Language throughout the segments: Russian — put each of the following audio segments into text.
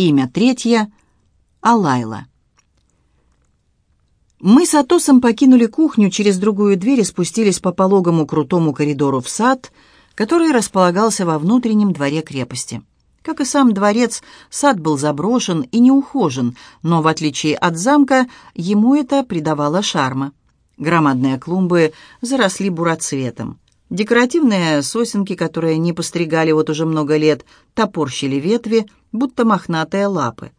Имя третье — Алайла. Мы с Атосом покинули кухню через другую дверь и спустились по пологому крутому коридору в сад, который располагался во внутреннем дворе крепости. Как и сам дворец, сад был заброшен и неухожен, но, в отличие от замка, ему это придавало шарма. Громадные клумбы заросли буроцветом. Декоративные сосенки, которые не постригали вот уже много лет, топорщили ветви, будто мохнатые лапы.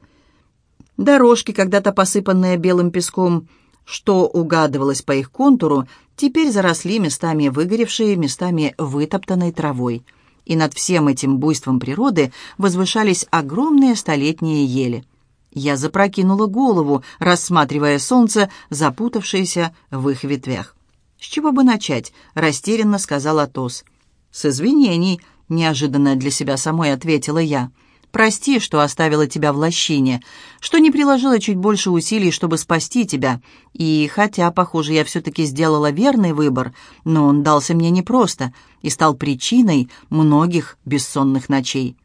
Дорожки, когда-то посыпанные белым песком, что угадывалось по их контуру, теперь заросли местами выгоревшей, местами вытоптанной травой. И над всем этим буйством природы возвышались огромные столетние ели. Я запрокинула голову, рассматривая солнце, запутавшееся в их ветвях. «С чего бы начать?» — растерянно сказал Атос. «С извинений», — неожиданно для себя самой ответила я. «Прости, что оставила тебя в лощине, что не приложила чуть больше усилий, чтобы спасти тебя. И хотя, похоже, я все-таки сделала верный выбор, но он дался мне непросто и стал причиной многих бессонных ночей».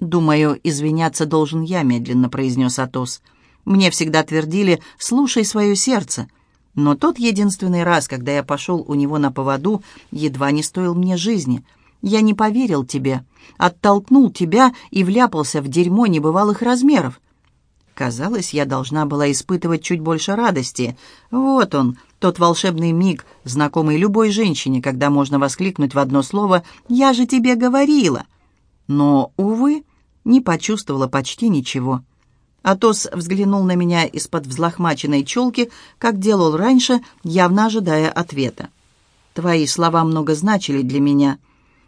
«Думаю, извиняться должен я», — медленно произнес Атос. «Мне всегда твердили, слушай свое сердце». Но тот единственный раз, когда я пошел у него на поводу, едва не стоил мне жизни. Я не поверил тебе, оттолкнул тебя и вляпался в дерьмо небывалых размеров. Казалось, я должна была испытывать чуть больше радости. Вот он, тот волшебный миг, знакомый любой женщине, когда можно воскликнуть в одно слово «Я же тебе говорила!». Но, увы, не почувствовала почти ничего. Атос взглянул на меня из-под взлохмаченной челки, как делал раньше, явно ожидая ответа. «Твои слова много значили для меня.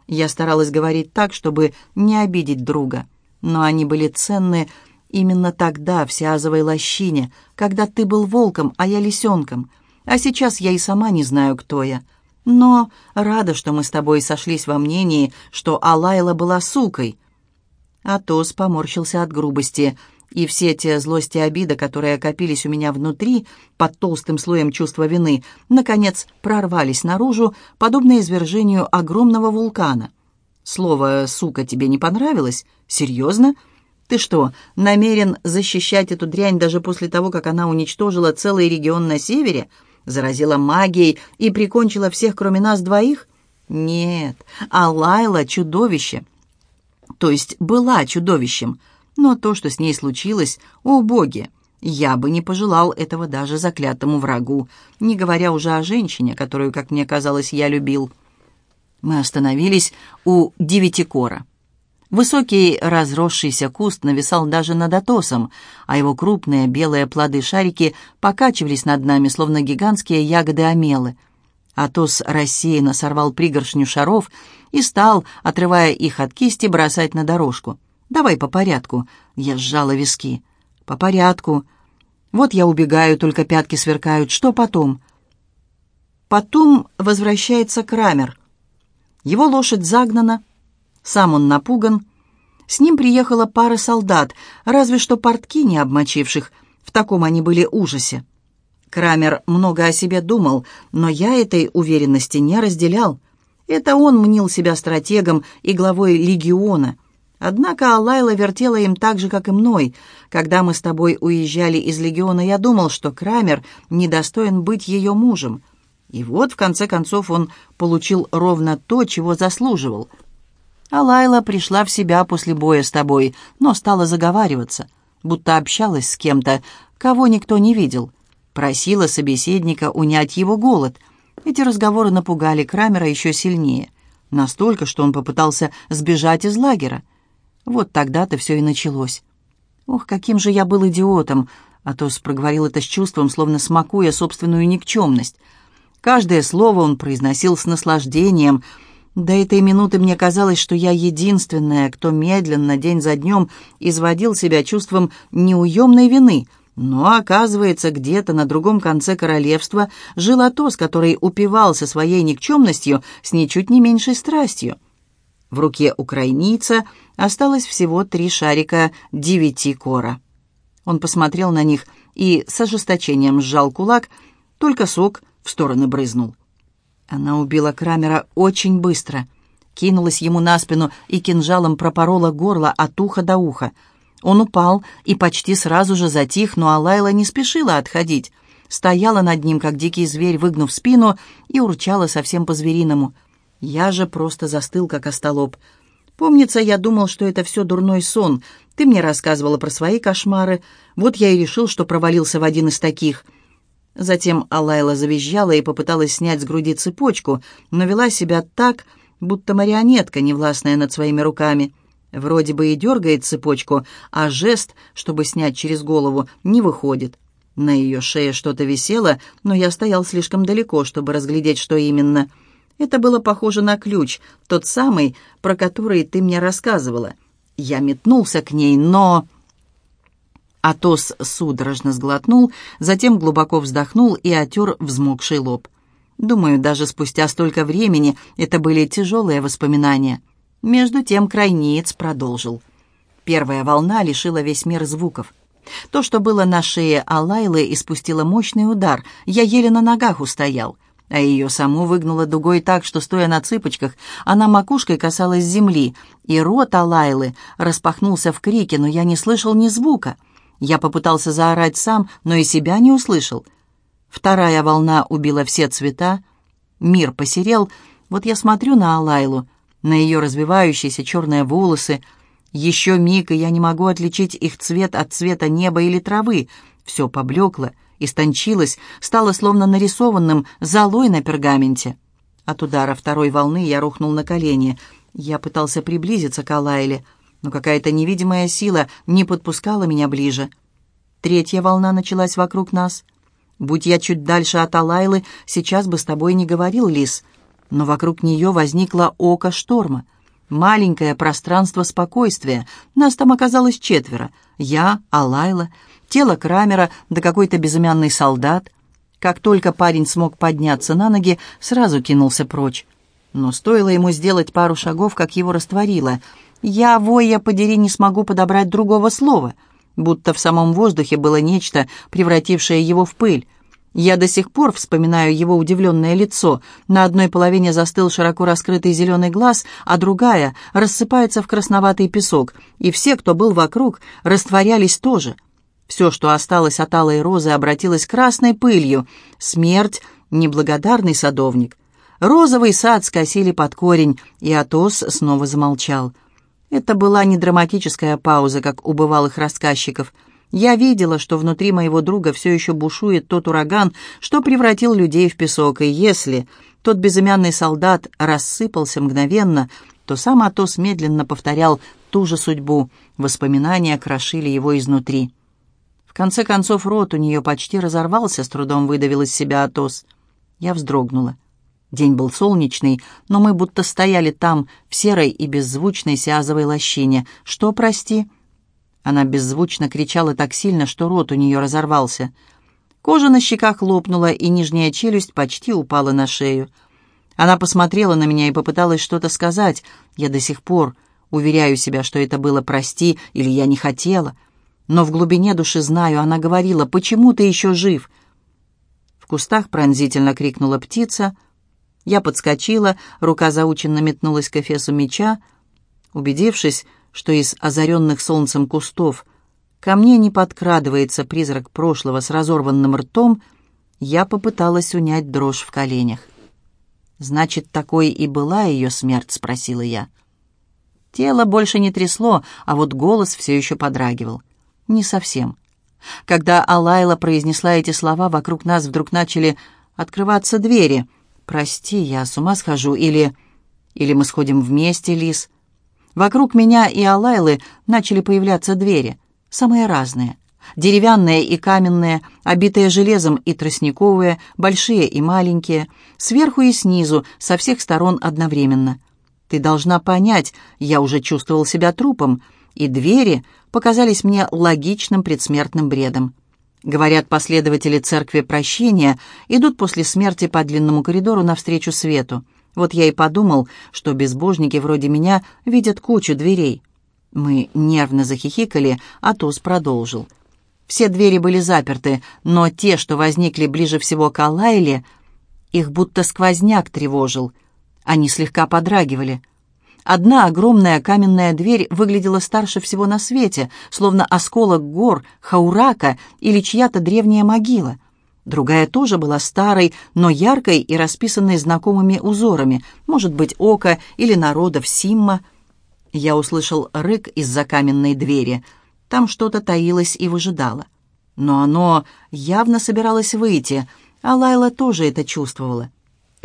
Я старалась говорить так, чтобы не обидеть друга, но они были ценны именно тогда, в Сиазовой лощине, когда ты был волком, а я лисенком. А сейчас я и сама не знаю, кто я. Но рада, что мы с тобой сошлись во мнении, что Алайла была сукой». Атос поморщился от грубости – и все те злости и обида, которые копились у меня внутри, под толстым слоем чувства вины, наконец прорвались наружу, подобно извержению огромного вулкана. Слово «сука» тебе не понравилось? Серьезно? Ты что, намерен защищать эту дрянь даже после того, как она уничтожила целый регион на севере, заразила магией и прикончила всех, кроме нас двоих? Нет, а Лайла — чудовище. То есть была чудовищем — но то, что с ней случилось, о боги, я бы не пожелал этого даже заклятому врагу, не говоря уже о женщине, которую, как мне казалось, я любил. Мы остановились у девятикора. Высокий разросшийся куст нависал даже над Атосом, а его крупные белые плоды-шарики покачивались над нами, словно гигантские ягоды-омелы. Атос рассеянно сорвал пригоршню шаров и стал, отрывая их от кисти, бросать на дорожку. Давай по порядку. Я сжала виски. По порядку. Вот я убегаю, только пятки сверкают. Что потом? Потом возвращается Крамер. Его лошадь загнана. Сам он напуган. С ним приехала пара солдат, разве что портки не обмочивших. В таком они были ужасе. Крамер много о себе думал, но я этой уверенности не разделял. Это он мнил себя стратегом и главой легиона — Однако Алайла вертела им так же, как и мной. Когда мы с тобой уезжали из Легиона, я думал, что Крамер недостоин быть ее мужем. И вот, в конце концов, он получил ровно то, чего заслуживал. Алайла пришла в себя после боя с тобой, но стала заговариваться, будто общалась с кем-то, кого никто не видел. Просила собеседника унять его голод. Эти разговоры напугали Крамера еще сильнее. Настолько, что он попытался сбежать из лагеря. Вот тогда-то все и началось. Ох, каким же я был идиотом! Атос проговорил это с чувством, словно смакуя собственную никчемность. Каждое слово он произносил с наслаждением. До этой минуты мне казалось, что я единственная, кто медленно, день за днем, изводил себя чувством неуемной вины. Но, оказывается, где-то на другом конце королевства жил Атос, который упивался своей никчемностью с ничуть не меньшей страстью. В руке украинийца осталось всего три шарика девяти кора. Он посмотрел на них и с ожесточением сжал кулак, только сок в стороны брызнул. Она убила Крамера очень быстро, кинулась ему на спину и кинжалом пропорола горло от уха до уха. Он упал и почти сразу же затих, но Алайла не спешила отходить. Стояла над ним, как дикий зверь, выгнув спину, и урчала совсем по-звериному. Я же просто застыл, как остолоп. Помнится, я думал, что это все дурной сон. Ты мне рассказывала про свои кошмары. Вот я и решил, что провалился в один из таких. Затем Алайла завизжала и попыталась снять с груди цепочку, но вела себя так, будто марионетка, невластная над своими руками. Вроде бы и дергает цепочку, а жест, чтобы снять через голову, не выходит. На ее шее что-то висело, но я стоял слишком далеко, чтобы разглядеть, что именно. Это было похоже на ключ, тот самый, про который ты мне рассказывала. Я метнулся к ней, но... Атос судорожно сглотнул, затем глубоко вздохнул и отер взмокший лоб. Думаю, даже спустя столько времени это были тяжелые воспоминания. Между тем крайнеец продолжил. Первая волна лишила весь мир звуков. То, что было на шее Алайлы, испустило мощный удар. Я еле на ногах устоял. А ее саму выгнуло дугой так, что, стоя на цыпочках, она макушкой касалась земли, и рот Алайлы распахнулся в крике, но я не слышал ни звука. Я попытался заорать сам, но и себя не услышал — Вторая волна убила все цвета. Мир посерел. Вот я смотрю на Алайлу, на ее развивающиеся черные волосы. Еще миг, и я не могу отличить их цвет от цвета неба или травы. Все поблекло, истончилось, стало словно нарисованным золой на пергаменте. От удара второй волны я рухнул на колени. Я пытался приблизиться к Алайле, но какая-то невидимая сила не подпускала меня ближе. Третья волна началась вокруг нас — Будь я чуть дальше от Алайлы, сейчас бы с тобой не говорил, Лис. Но вокруг нее возникло око шторма. Маленькое пространство спокойствия. Нас там оказалось четверо. Я, Алайла, тело Крамера, да какой-то безымянный солдат. Как только парень смог подняться на ноги, сразу кинулся прочь. Но стоило ему сделать пару шагов, как его растворило. Я, воя, подери, не смогу подобрать другого слова — будто в самом воздухе было нечто, превратившее его в пыль. Я до сих пор вспоминаю его удивленное лицо. На одной половине застыл широко раскрытый зеленый глаз, а другая рассыпается в красноватый песок, и все, кто был вокруг, растворялись тоже. Все, что осталось от алой розы, обратилось красной пылью. Смерть — неблагодарный садовник. Розовый сад скосили под корень, и Атос снова замолчал. Это была не драматическая пауза, как у бывалых рассказчиков. Я видела, что внутри моего друга все еще бушует тот ураган, что превратил людей в песок, и если тот безымянный солдат рассыпался мгновенно, то сам Атос медленно повторял ту же судьбу. Воспоминания крошили его изнутри. Конце концов, рот у нее почти разорвался, с трудом выдавил из себя Атос. Я вздрогнула. День был солнечный, но мы будто стояли там, в серой и беззвучной сиазовой лощине. «Что, прости?» Она беззвучно кричала так сильно, что рот у нее разорвался. Кожа на щеках лопнула, и нижняя челюсть почти упала на шею. Она посмотрела на меня и попыталась что-то сказать. Я до сих пор уверяю себя, что это было «прости» или «я не хотела». Но в глубине души знаю, она говорила «почему ты еще жив?» В кустах пронзительно крикнула птица — я подскочила, рука заученно метнулась к эфесу меча. Убедившись, что из озаренных солнцем кустов ко мне не подкрадывается призрак прошлого с разорванным ртом, я попыталась унять дрожь в коленях. «Значит, такой и была ее смерть?» — спросила я. Тело больше не трясло, а вот голос все еще подрагивал. Не совсем. Когда Алайла произнесла эти слова, вокруг нас вдруг начали открываться двери. «Прости, я с ума схожу» или «Или мы сходим вместе, Лис». Вокруг меня и Алайлы начали появляться двери, самые разные. Деревянные и каменные, обитые железом и тростниковые, большие и маленькие, сверху и снизу, со всех сторон одновременно. Ты должна понять, я уже чувствовал себя трупом, и двери показались мне логичным предсмертным бредом. Говорят, последователи церкви прощения идут после смерти по длинному коридору навстречу свету. Вот я и подумал, что безбожники вроде меня видят кучу дверей. Мы нервно захихикали, а Туз продолжил. Все двери были заперты, но те, что возникли ближе всего к Алайле, их будто сквозняк тревожил. Они слегка подрагивали. Одна огромная каменная дверь выглядела старше всего на свете, словно осколок гор, хаурака или чья-то древняя могила. Другая тоже была старой, но яркой и расписанной знакомыми узорами, может быть, око или народов Симма. Я услышал рык из-за каменной двери. Там что-то таилось и выжидало. Но оно явно собиралось выйти, а Лайла тоже это чувствовала.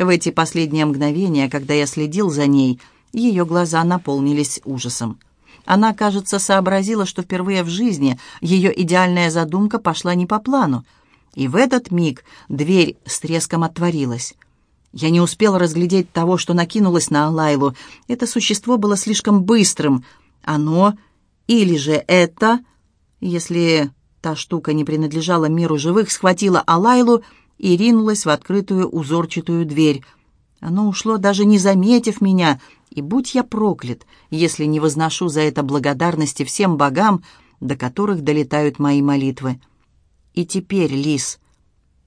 В эти последние мгновения, когда я следил за ней, ее глаза наполнились ужасом. Она, кажется, сообразила, что впервые в жизни ее идеальная задумка пошла не по плану. И в этот миг дверь с треском отворилась. Я не успел разглядеть того, что накинулось на Алайлу. Это существо было слишком быстрым. Оно или же это, если та штука не принадлежала миру живых, схватила Алайлу и ринулась в открытую узорчатую дверь. Оно ушло, даже не заметив меня, и будь я проклят, если не возношу за это благодарности всем богам, до которых долетают мои молитвы. И теперь, Лис,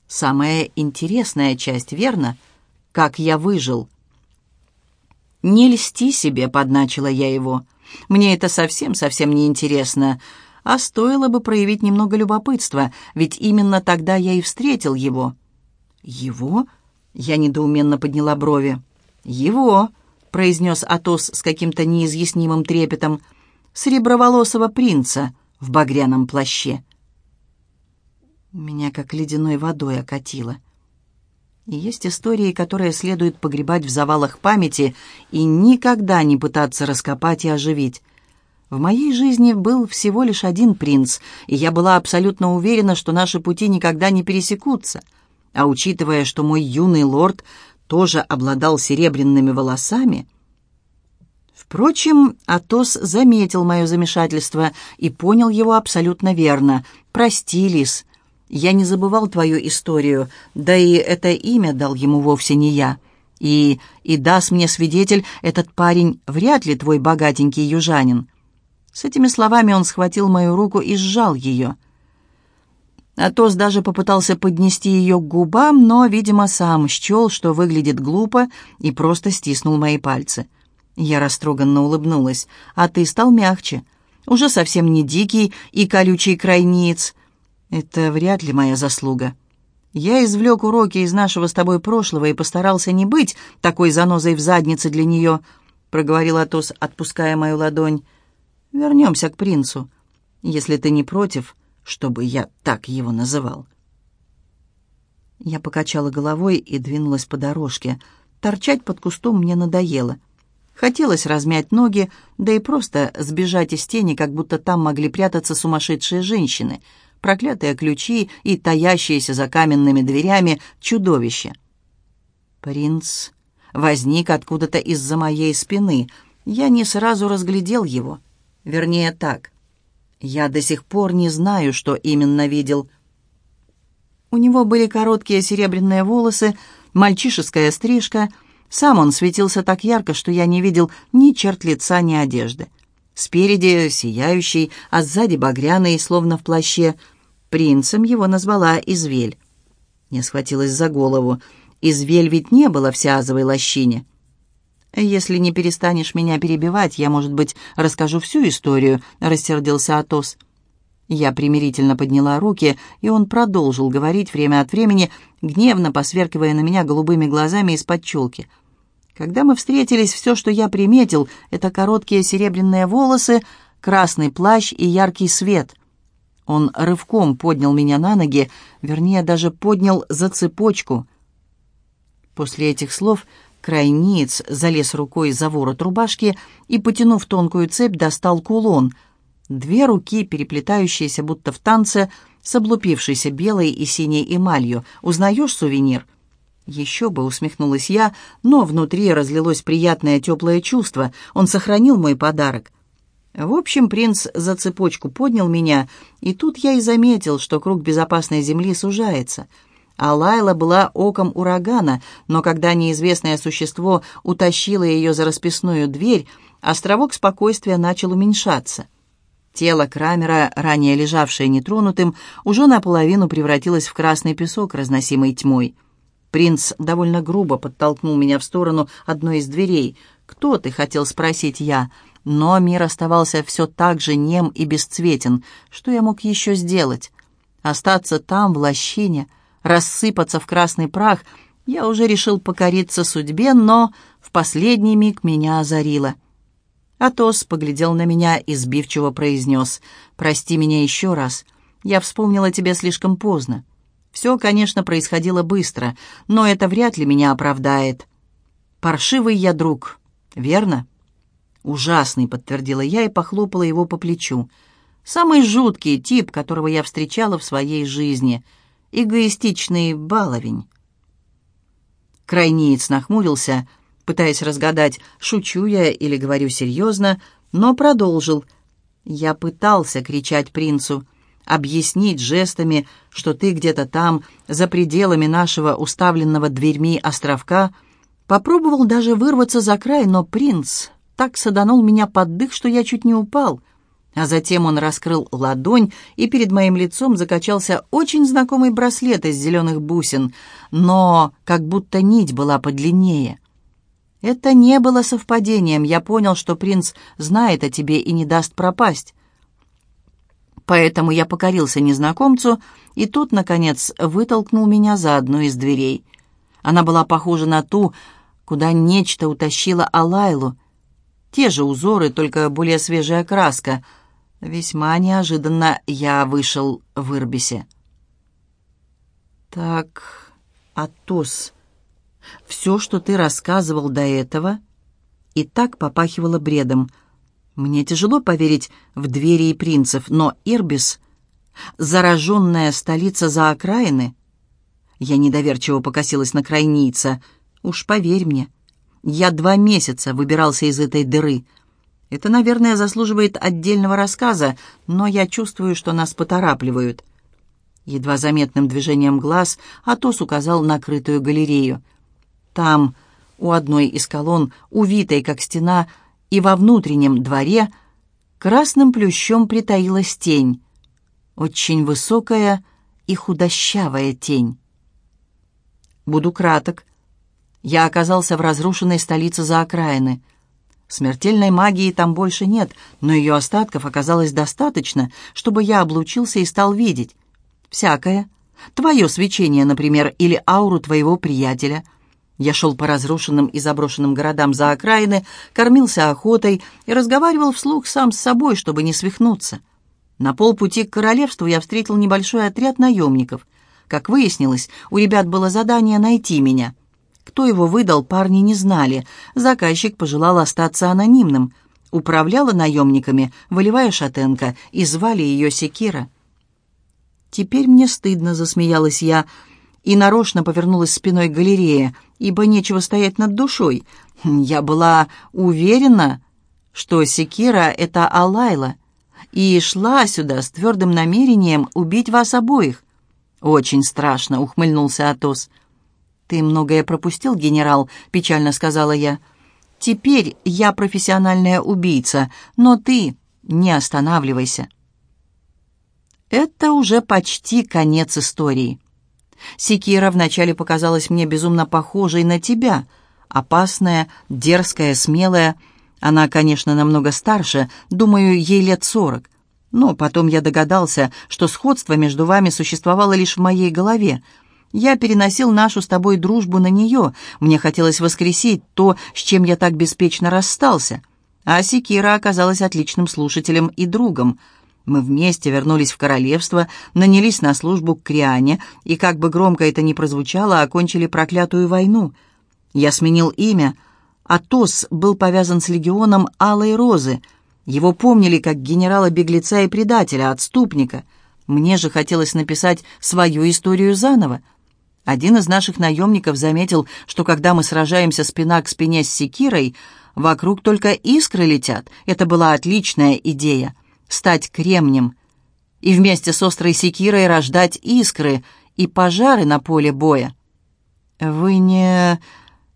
самая интересная часть, верно? Как я выжил. «Не льсти себе», — подначила я его. «Мне это совсем-совсем не интересно, а стоило бы проявить немного любопытства, ведь именно тогда я и встретил его». «Его?» — я недоуменно подняла брови. «Его», — произнес Атос с каким-то неизъяснимым трепетом, — «среброволосого принца в багряном плаще». Меня как ледяной водой окатило. И есть истории, которые следует погребать в завалах памяти и никогда не пытаться раскопать и оживить. В моей жизни был всего лишь один принц, и я была абсолютно уверена, что наши пути никогда не пересекутся. А учитывая, что мой юный лорд тоже обладал серебряными волосами... Впрочем, Атос заметил мое замешательство и понял его абсолютно верно. «Прости, Лис, я не забывал твою историю, да и это имя дал ему вовсе не я. И, и даст мне свидетель, этот парень вряд ли твой богатенький южанин». С этими словами он схватил мою руку и сжал ее. Атос даже попытался поднести ее к губам, но, видимо, сам счел, что выглядит глупо, и просто стиснул мои пальцы. Я растроганно улыбнулась. «А ты стал мягче. Уже совсем не дикий и колючий крайниц. Это вряд ли моя заслуга. Я извлек уроки из нашего с тобой прошлого и постарался не быть такой занозой в заднице для нее», — проговорил Атос, отпуская мою ладонь. «Вернемся к принцу, если ты не против, чтобы я так его называл». Я покачала головой и двинулась по дорожке. Торчать под кустом мне надоело. Хотелось размять ноги, да и просто сбежать из тени, как будто там могли прятаться сумасшедшие женщины — проклятые ключи и таящиеся за каменными дверями чудовище. Принц возник откуда-то из-за моей спины. Я не сразу разглядел его. Вернее, так. Я до сих пор не знаю, что именно видел. У него были короткие серебряные волосы, мальчишеская стрижка. Сам он светился так ярко, что я не видел ни черт лица, ни одежды. Спереди сияющий, а сзади багряный, словно в плаще — Принцем его назвала Извель. Я схватилась за голову. Извель ведь не было в Сиазовой лощине. «Если не перестанешь меня перебивать, я, может быть, расскажу всю историю», — рассердился Атос. Я примирительно подняла руки, и он продолжил говорить время от времени, гневно посверкивая на меня голубыми глазами из-под челки. Когда мы встретились, все, что я приметил, это короткие серебряные волосы, красный плащ и яркий свет — он рывком поднял меня на ноги, вернее, даже поднял за цепочку. После этих слов крайниц залез рукой за ворот рубашки и, потянув тонкую цепь, достал кулон. Две руки, переплетающиеся будто в танце, с облупившейся белой и синей эмалью. «Узнаешь сувенир?» «Еще бы», — усмехнулась я, но внутри разлилось приятное теплое чувство. Он сохранил мой подарок. В общем, принц за цепочку поднял меня, и тут я и заметил, что круг безопасной земли сужается. А Лайла была оком урагана, но когда неизвестное существо утащило ее за расписную дверь, островок спокойствия начал уменьшаться. Тело Крамера, ранее лежавшее нетронутым, уже наполовину превратилось в красный песок, разносимый тьмой. Принц довольно грубо подтолкнул меня в сторону одной из дверей. «Кто ты?» — хотел спросить я. Но мир оставался все так же нем и бесцветен. Что я мог еще сделать? Остаться там, в лощине, рассыпаться в красный прах. Я уже решил покориться судьбе, но в последний миг меня озарило. Атос поглядел на меня и сбивчиво произнес. «Прости меня еще раз. Я вспомнила тебя слишком поздно. Все, конечно, происходило быстро, но это вряд ли меня оправдает. Паршивый я друг, верно?» «Ужасный», — подтвердила я и похлопала его по плечу. «Самый жуткий тип, которого я встречала в своей жизни. Эгоистичный баловень». Крайнеец нахмурился, пытаясь разгадать, шучу я или говорю серьезно, но продолжил. Я пытался кричать принцу, объяснить жестами, что ты где-то там, за пределами нашего уставленного дверьми островка, попробовал даже вырваться за край, но принц так саданул меня под дых, что я чуть не упал. А затем он раскрыл ладонь, и перед моим лицом закачался очень знакомый браслет из зеленых бусин, но как будто нить была подлиннее. Это не было совпадением. Я понял, что принц знает о тебе и не даст пропасть. Поэтому я покорился незнакомцу, и тот, наконец, вытолкнул меня за одну из дверей. Она была похожа на ту, куда нечто утащило Алайлу. Те же узоры, только более свежая краска. Весьма неожиданно я вышел в Ирбисе. «Так, Атос, все, что ты рассказывал до этого, и так попахивало бредом», мне тяжело поверить в двери и принцев, но Ирбис — зараженная столица за окраины. Я недоверчиво покосилась на крайница. Уж поверь мне, я два месяца выбирался из этой дыры. Это, наверное, заслуживает отдельного рассказа, но я чувствую, что нас поторапливают. Едва заметным движением глаз Атос указал на крытую галерею. Там, у одной из колонн, увитой, как стена, — и во внутреннем дворе красным плющом притаилась тень, очень высокая и худощавая тень. Буду краток. Я оказался в разрушенной столице за окраины. Смертельной магии там больше нет, но ее остатков оказалось достаточно, чтобы я облучился и стал видеть. Всякое. Твое свечение, например, или ауру твоего приятеля — я шел по разрушенным и заброшенным городам за окраины, кормился охотой и разговаривал вслух сам с собой, чтобы не свихнуться. На полпути к королевству я встретил небольшой отряд наемников. Как выяснилось, у ребят было задание найти меня. Кто его выдал, парни не знали. Заказчик пожелал остаться анонимным. Управляла наемниками волевая шатенка, и звали ее Секира. «Теперь мне стыдно», — засмеялась я, — и нарочно повернулась спиной к галерее, ибо нечего стоять над душой. Я была уверена, что Секира — это Алайла, и шла сюда с твердым намерением убить вас обоих. «Очень страшно», — ухмыльнулся Атос. «Ты многое пропустил, генерал», — печально сказала я. «Теперь я профессиональная убийца, но ты не останавливайся». Это уже почти конец истории. Секира вначале показалась мне безумно похожей на тебя. Опасная, дерзкая, смелая. Она, конечно, намного старше, думаю, ей лет сорок. Но потом я догадался, что сходство между вами существовало лишь в моей голове. Я переносил нашу с тобой дружбу на нее. Мне хотелось воскресить то, с чем я так беспечно расстался. А Секира оказалась отличным слушателем и другом — мы вместе вернулись в королевство, нанялись на службу к Криане и, как бы громко это ни прозвучало, окончили проклятую войну. Я сменил имя. Атос был повязан с легионом Алой Розы. Его помнили как генерала-беглеца и предателя, отступника. Мне же хотелось написать свою историю заново. Один из наших наемников заметил, что когда мы сражаемся спина к спине с секирой, вокруг только искры летят. Это была отличная идея стать кремнем и вместе с острой секирой рождать искры и пожары на поле боя. «Вы не...»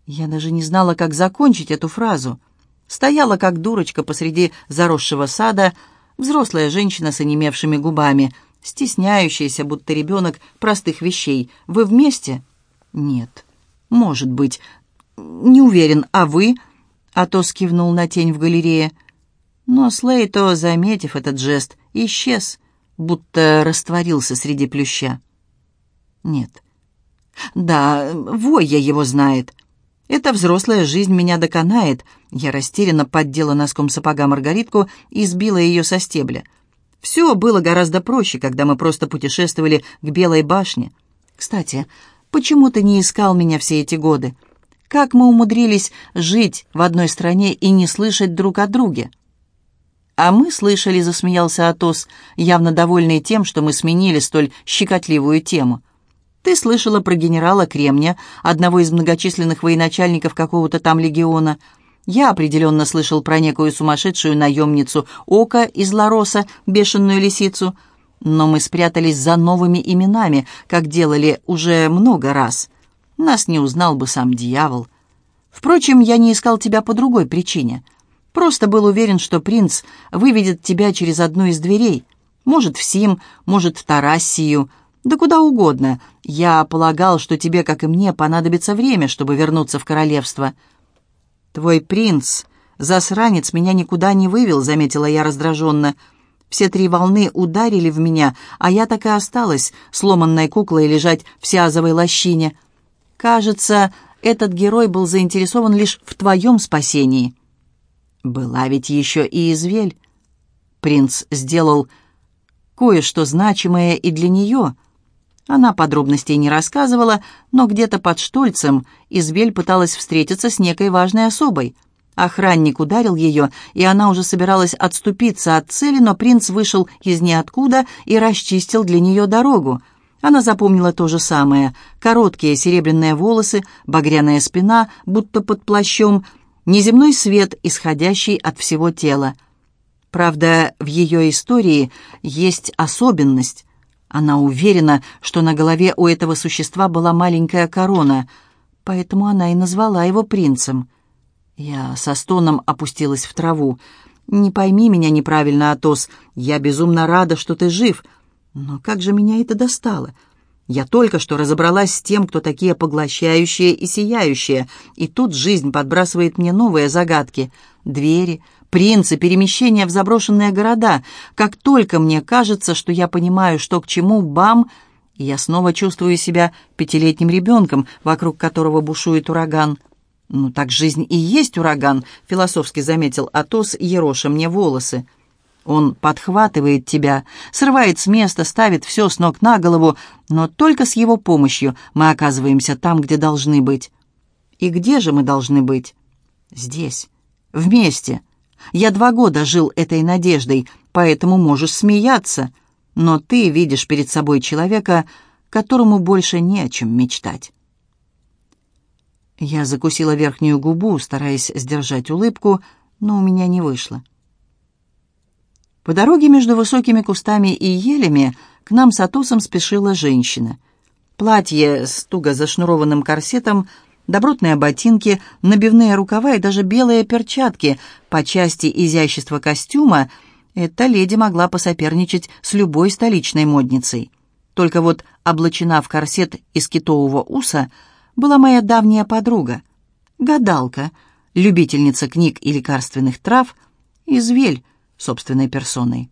Я даже не знала, как закончить эту фразу. Стояла, как дурочка, посреди заросшего сада, взрослая женщина с онемевшими губами, стесняющаяся, будто ребенок, простых вещей. «Вы вместе?» «Нет». «Может быть». «Не уверен. А вы?» Атос кивнул на тень в галерее. Но Слейто, заметив этот жест, исчез, будто растворился среди плюща. Нет. Да, Войя его знает. Эта взрослая жизнь меня доконает. Я растерянно поддела носком сапога Маргаритку и сбила ее со стебля. Все было гораздо проще, когда мы просто путешествовали к Белой башне. Кстати, почему ты не искал меня все эти годы? Как мы умудрились жить в одной стране и не слышать друг о друге?» «А мы слышали», — засмеялся Атос, явно довольный тем, что мы сменили столь щекотливую тему. «Ты слышала про генерала Кремня, одного из многочисленных военачальников какого-то там легиона. Я определенно слышал про некую сумасшедшую наемницу Ока из Лароса, бешеную лисицу. Но мы спрятались за новыми именами, как делали уже много раз». Нас не узнал бы сам дьявол. Впрочем, я не искал тебя по другой причине. Просто был уверен, что принц выведет тебя через одну из дверей. Может, в Сим, может, в Тарассию, да куда угодно. Я полагал, что тебе, как и мне, понадобится время, чтобы вернуться в королевство. Твой принц, засранец, меня никуда не вывел, заметила я раздраженно. Все три волны ударили в меня, а я так и осталась, сломанной куклой, лежать в сиазовой лощине. Кажется, этот герой был заинтересован лишь в твоем спасении. Была ведь еще и извель. Принц сделал кое-что значимое и для нее. Она подробностей не рассказывала, но где-то под Штольцем Извель пыталась встретиться с некой важной особой. Охранник ударил ее, и она уже собиралась отступиться от цели, но принц вышел из ниоткуда и расчистил для нее дорогу. Она запомнила то же самое. Короткие серебряные волосы, багряная спина, будто под плащом, неземной свет, исходящий от всего тела. Правда, в ее истории есть особенность. Она уверена, что на голове у этого существа была маленькая корона, поэтому она и назвала его принцем. Я со стоном опустилась в траву. «Не пойми меня неправильно, Атос, я безумно рада, что ты жив», но как же меня это достало? Я только что разобралась с тем, кто такие поглощающие и сияющие, и тут жизнь подбрасывает мне новые загадки. Двери, принцы, перемещения в заброшенные города. Как только мне кажется, что я понимаю, что к чему, бам, я снова чувствую себя пятилетним ребенком, вокруг которого бушует ураган. «Ну так жизнь и есть ураган», — философски заметил Атос, ероша мне волосы. Он подхватывает тебя, срывает с места, ставит все с ног на голову, но только с его помощью мы оказываемся там, где должны быть. И где же мы должны быть? Здесь, вместе. Я два года жил этой надеждой, поэтому можешь смеяться, но ты видишь перед собой человека, которому больше не о чем мечтать. Я закусила верхнюю губу, стараясь сдержать улыбку, но у меня не вышло. По дороге между высокими кустами и елями к нам с Атосом спешила женщина. Платье с туго зашнурованным корсетом, добротные ботинки, набивные рукава и даже белые перчатки по части изящества костюма эта леди могла посоперничать с любой столичной модницей. Только вот облачена в корсет из китового уса была моя давняя подруга, гадалка, любительница книг и лекарственных трав, извель, собственной персоной.